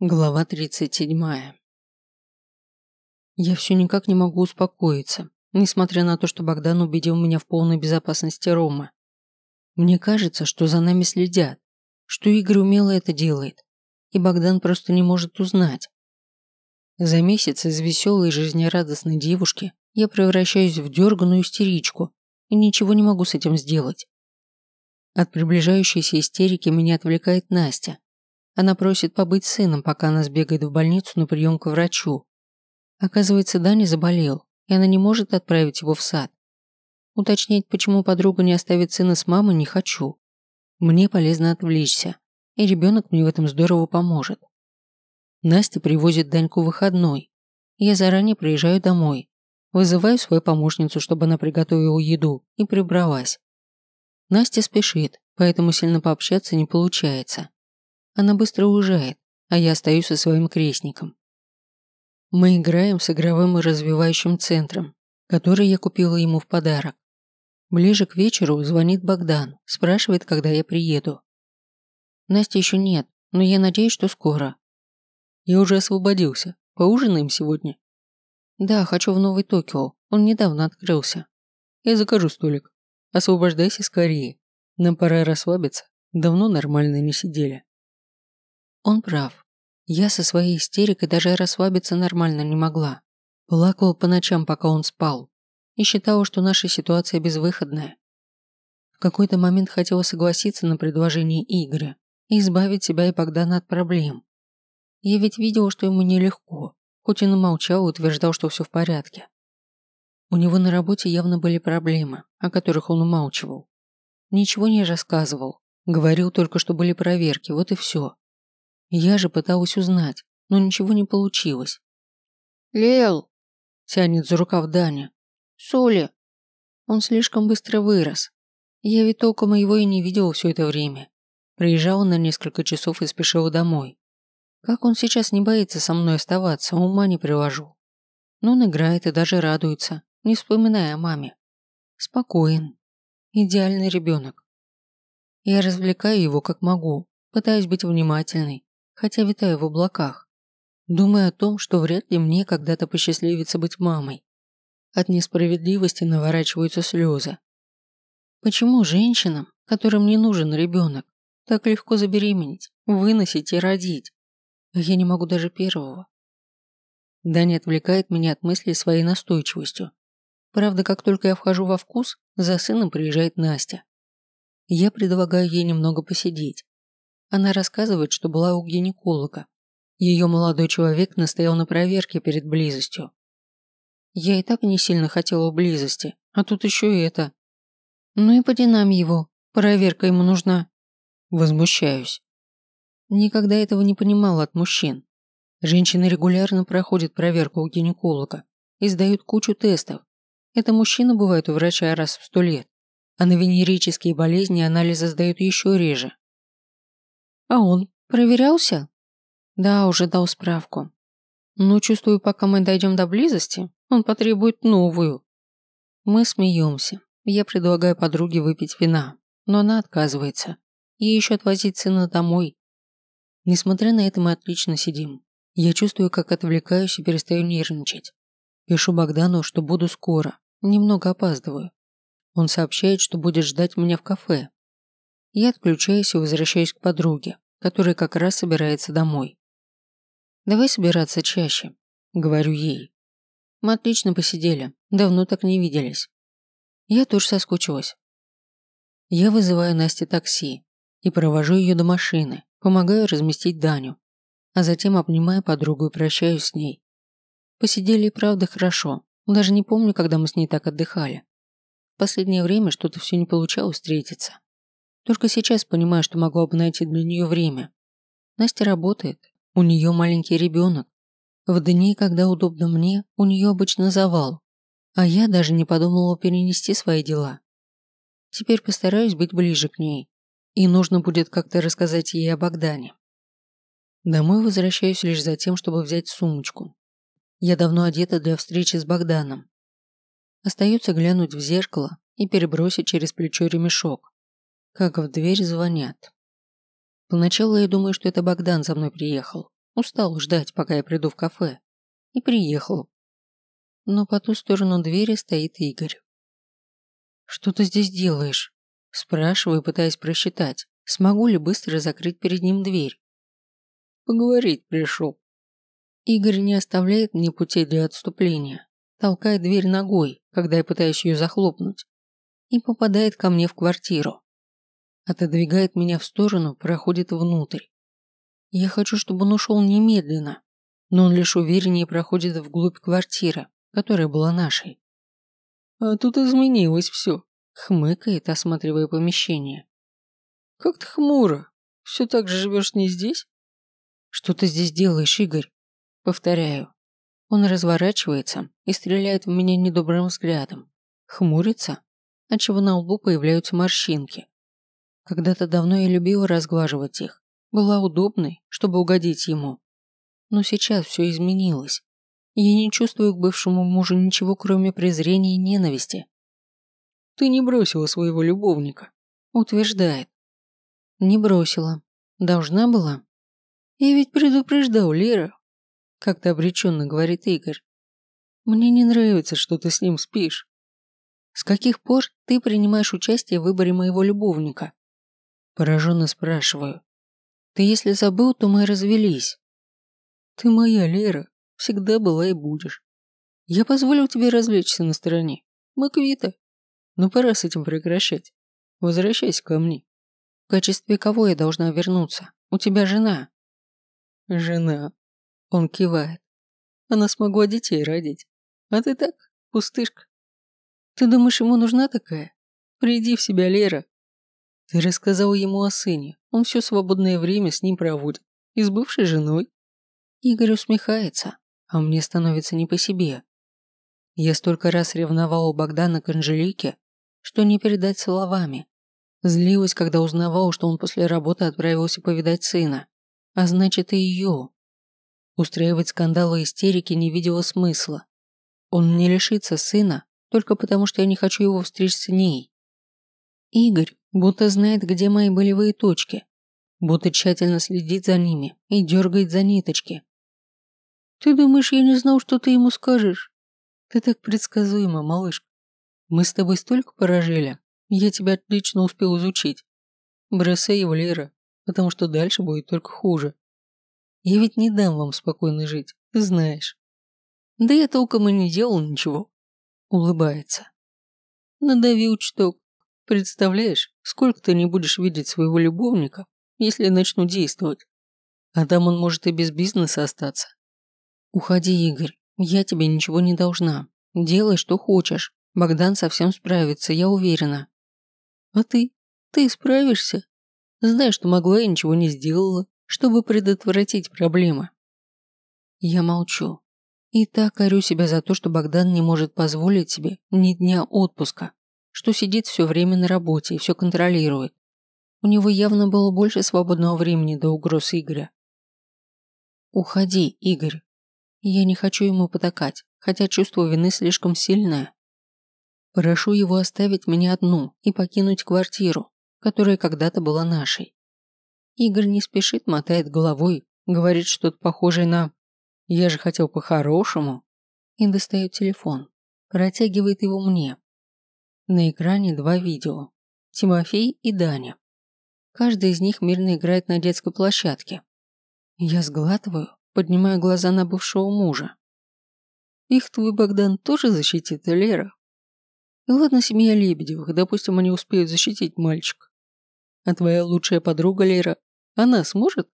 Глава 37. Я все никак не могу успокоиться, несмотря на то, что Богдан убедил меня в полной безопасности Ромы. Мне кажется, что за нами следят, что Игорь умело это делает, и Богдан просто не может узнать. За месяц из веселой и жизнерадостной девушки я превращаюсь в дерганую истеричку и ничего не могу с этим сделать. От приближающейся истерики меня отвлекает Настя, она просит побыть сыном, пока она сбегает в больницу на прием к врачу. Оказывается, Даня заболел, и она не может отправить его в сад. Уточнять, почему подруга не оставит сына с мамой, не хочу. Мне полезно отвлечься, и ребенок мне в этом здорово поможет. Настя привозит Даньку выходной. Я заранее приезжаю домой, вызываю свою помощницу, чтобы она приготовила еду и прибралась. Настя спешит, поэтому сильно пообщаться не получается. Она быстро уезжает, а я остаюсь со своим крестником. Мы играем с игровым и развивающим центром, который я купила ему в подарок. Ближе к вечеру звонит Богдан, спрашивает, когда я приеду. Насти еще нет, но я надеюсь, что скоро. Я уже освободился. Поужинаем сегодня? Да, хочу в Новый Токио. Он недавно открылся. Я закажу столик. Освобождайся скорее. Нам пора расслабиться. Давно нормально не сидели. Он прав. Я со своей истерикой даже расслабиться нормально не могла. Плакала по ночам, пока он спал, и считала, что наша ситуация безвыходная. В какой-то момент хотела согласиться на предложение Игоря и избавить себя и Богдана от проблем. Я ведь видела, что ему нелегко, хоть и молчал и утверждал, что все в порядке. У него на работе явно были проблемы, о которых он умалчивал. Ничего не рассказывал, говорил только, что были проверки, вот и все. Я же пыталась узнать, но ничего не получилось. «Лел!» – тянет за рукав Даня. «Соли!» Он слишком быстро вырос. Я ведь толком его и не видела все это время. Приезжал на несколько часов и спешил домой. Как он сейчас не боится со мной оставаться, ума не приложу. Но он играет и даже радуется, не вспоминая о маме. Спокоен. Идеальный ребенок. Я развлекаю его как могу, пытаюсь быть внимательной, хотя витаю в облаках, думая о том, что вряд ли мне когда-то посчастливится быть мамой. От несправедливости наворачиваются слезы. Почему женщинам, которым не нужен ребенок, так легко забеременеть, выносить и родить? Я не могу даже первого. Даня отвлекает меня от мыслей своей настойчивостью. Правда, как только я вхожу во вкус, за сыном приезжает Настя. Я предлагаю ей немного посидеть. Она рассказывает, что была у гинеколога. Ее молодой человек настоял на проверке перед близостью. Я и так не сильно хотела близости, а тут еще и это. Ну и поди нам его, проверка ему нужна. Возмущаюсь. Никогда этого не понимала от мужчин. Женщины регулярно проходят проверку у гинеколога и сдают кучу тестов. Это мужчины бывают у врача раз в сто лет, а на венерические болезни анализы сдают еще реже. А он проверялся? Да, уже дал справку. Но чувствую, пока мы дойдем до близости, он потребует новую. Мы смеемся. Я предлагаю подруге выпить вина, но она отказывается. Ей еще отвозить сына домой. Несмотря на это, мы отлично сидим. Я чувствую, как отвлекаюсь и перестаю нервничать. Пишу Богдану, что буду скоро. Немного опаздываю. Он сообщает, что будет ждать меня в кафе. Я отключаюсь и возвращаюсь к подруге, которая как раз собирается домой. «Давай собираться чаще», — говорю ей. «Мы отлично посидели, давно так не виделись. Я тоже соскучилась». Я вызываю Насте такси и провожу ее до машины, помогаю разместить Даню, а затем обнимаю подругу и прощаюсь с ней. Посидели и правда хорошо, даже не помню, когда мы с ней так отдыхали. В последнее время что-то все не получалось встретиться. Только сейчас понимаю, что могла бы найти для нее время. Настя работает, у нее маленький ребенок. В дни, когда удобно мне, у нее обычно завал. А я даже не подумала перенести свои дела. Теперь постараюсь быть ближе к ней. И нужно будет как-то рассказать ей о Богдане. Домой возвращаюсь лишь за тем, чтобы взять сумочку. Я давно одета для встречи с Богданом. Остается глянуть в зеркало и перебросить через плечо ремешок как в дверь звонят. Поначалу я думаю, что это Богдан за мной приехал. Устал ждать, пока я приду в кафе. И приехал. Но по ту сторону двери стоит Игорь. «Что ты здесь делаешь?» Спрашиваю, пытаясь просчитать, смогу ли быстро закрыть перед ним дверь. «Поговорить пришел». Игорь не оставляет мне путей для отступления, толкает дверь ногой, когда я пытаюсь ее захлопнуть, и попадает ко мне в квартиру. Отодвигает меня в сторону, проходит внутрь. Я хочу, чтобы он ушел немедленно, но он лишь увереннее проходит вглубь квартиры, которая была нашей. А тут изменилось все, хмыкает, осматривая помещение. Как-то хмуро. Все так же живешь не здесь? Что ты здесь делаешь, Игорь? Повторяю. Он разворачивается и стреляет в меня недобрым взглядом. Хмурится, отчего на лбу появляются морщинки. Когда-то давно я любила разглаживать их. Была удобной, чтобы угодить ему. Но сейчас все изменилось. Я не чувствую к бывшему мужу ничего, кроме презрения и ненависти. «Ты не бросила своего любовника», – утверждает. «Не бросила. Должна была?» «Я ведь предупреждал, Лера», – как-то обреченно говорит Игорь. «Мне не нравится, что ты с ним спишь. С каких пор ты принимаешь участие в выборе моего любовника?» Пораженно спрашиваю. «Ты если забыл, то мы развелись». «Ты моя, Лера всегда была и будешь. Я позволил тебе развлечься на стороне. Мы квиты. Но пора с этим прекращать. Возвращайся ко мне. В качестве кого я должна вернуться? У тебя жена. Жена. Он кивает. Она смогла детей родить. А ты так, пустышка. Ты думаешь, ему нужна такая? Приди в себя, Лера. Ты рассказал ему о сыне. Он все свободное время с ним проводит. И с бывшей женой. Игорь усмехается а мне становится не по себе. Я столько раз ревновала Богдана к Анжелике, что не передать словами. Злилась, когда узнавала, что он после работы отправился повидать сына, а значит и ее. Устраивать скандалы и истерики не видела смысла. Он не лишится сына только потому, что я не хочу его встреч с ней. Игорь будто знает, где мои болевые точки, будто тщательно следит за ними и дергает за ниточки, ты думаешь, я не знал, что ты ему скажешь? Ты так предсказуема, малышка. Мы с тобой столько поражили. Я тебя отлично успел изучить. Бросай его, Лера, потому что дальше будет только хуже. Я ведь не дам вам спокойно жить, ты знаешь. Да я толком и не делал ничего. Улыбается. Надавил чуток. Представляешь, сколько ты не будешь видеть своего любовника, если я начну действовать. А там он может и без бизнеса остаться. «Уходи, Игорь. Я тебе ничего не должна. Делай, что хочешь. Богдан совсем справится, я уверена». «А ты? Ты справишься? Знаешь, что могла и ничего не сделала, чтобы предотвратить проблемы». Я молчу. И так корю себя за то, что Богдан не может позволить себе ни дня отпуска, что сидит все время на работе и все контролирует. У него явно было больше свободного времени до угроз Игоря. «Уходи, Игорь. Я не хочу ему потакать, хотя чувство вины слишком сильное. Прошу его оставить меня одну и покинуть квартиру, которая когда-то была нашей. Игорь не спешит, мотает головой, говорит что-то похожее на «я же хотел по-хорошему» и достает телефон, протягивает его мне. На экране два видео. Тимофей и Даня. Каждый из них мирно играет на детской площадке. Я сглатываю, поднимая глаза на бывшего мужа. Их твой Богдан тоже защитит, Лера? И ладно, семья Лебедевых, допустим, они успеют защитить мальчика. А твоя лучшая подруга Лера, она сможет?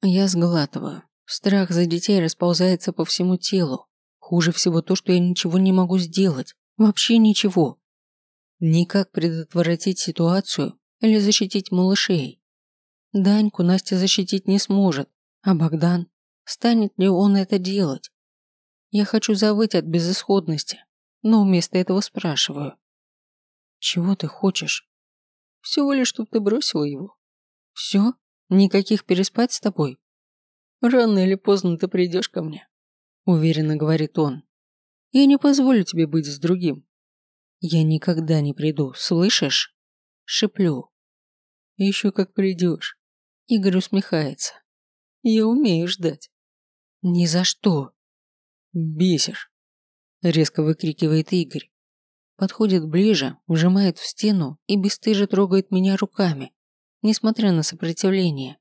Я сглатываю. Страх за детей расползается по всему телу. Хуже всего то, что я ничего не могу сделать. Вообще ничего. Никак предотвратить ситуацию или защитить малышей. Даньку Настя защитить не сможет, а Богдан? Станет ли он это делать? Я хочу завыть от безысходности, но вместо этого спрашиваю. Чего ты хочешь? Всего лишь, чтобы ты бросила его. Все? Никаких переспать с тобой? Рано или поздно ты придешь ко мне, уверенно говорит он. Я не позволю тебе быть с другим. Я никогда не приду, слышишь? Шиплю. Еще как придешь. Игорь усмехается. Я умею ждать. Ни за что. Бесишь. Резко выкрикивает Игорь. Подходит ближе, вжимает в стену и бесстыже трогает меня руками, несмотря на сопротивление.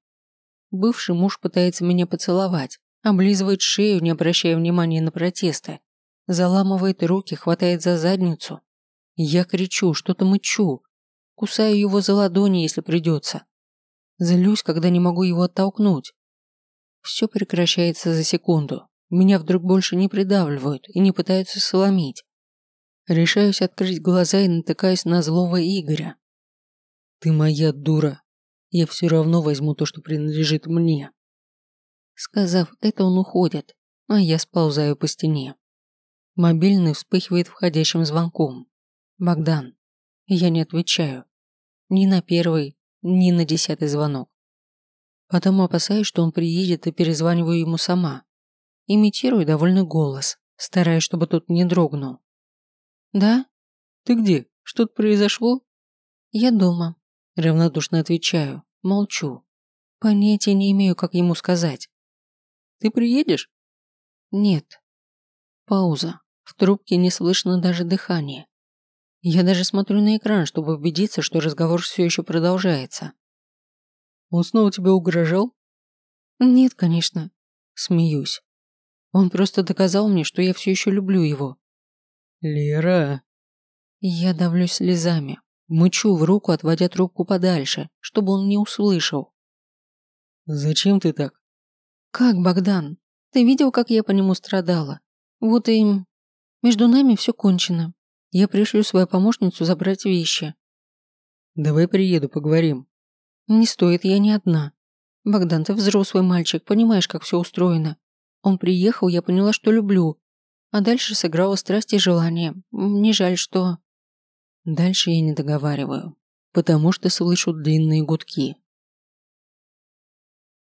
Бывший муж пытается меня поцеловать, облизывает шею, не обращая внимания на протесты, заламывает руки, хватает за задницу. Я кричу, что-то мычу, кусаю его за ладони, если придется. Злюсь, когда не могу его оттолкнуть. Все прекращается за секунду. Меня вдруг больше не придавливают и не пытаются сломить. Решаюсь открыть глаза и натыкаюсь на злого Игоря. «Ты моя дура. Я все равно возьму то, что принадлежит мне». Сказав это, он уходит, а я сползаю по стене. Мобильный вспыхивает входящим звонком. Богдан. Я не отвечаю. Ни на первый, ни на десятый звонок. Потом опасаюсь, что он приедет и перезваниваю ему сама. Имитирую довольный голос, стараясь, чтобы тот не дрогнул. «Да? Ты где? Что-то произошло?» «Я дома», – равнодушно отвечаю, молчу. Понятия не имею, как ему сказать. «Ты приедешь?» «Нет». Пауза. В трубке не слышно даже дыхания. Я даже смотрю на экран, чтобы убедиться, что разговор все еще продолжается. Он снова тебе угрожал? Нет, конечно. Смеюсь. Он просто доказал мне, что я все еще люблю его. Лера. Я давлюсь слезами. Мычу в руку, отводя трубку подальше, чтобы он не услышал. Зачем ты так? Как, Богдан? Ты видел, как я по нему страдала? Вот и... Между нами все кончено. Я пришлю свою помощницу забрать вещи. Давай приеду, поговорим. Не стоит, я не одна. Богдан, ты взрослый мальчик, понимаешь, как все устроено. Он приехал, я поняла, что люблю. А дальше сыграла страсть и желание. Мне жаль, что... Дальше я не договариваю, потому что слышу длинные гудки.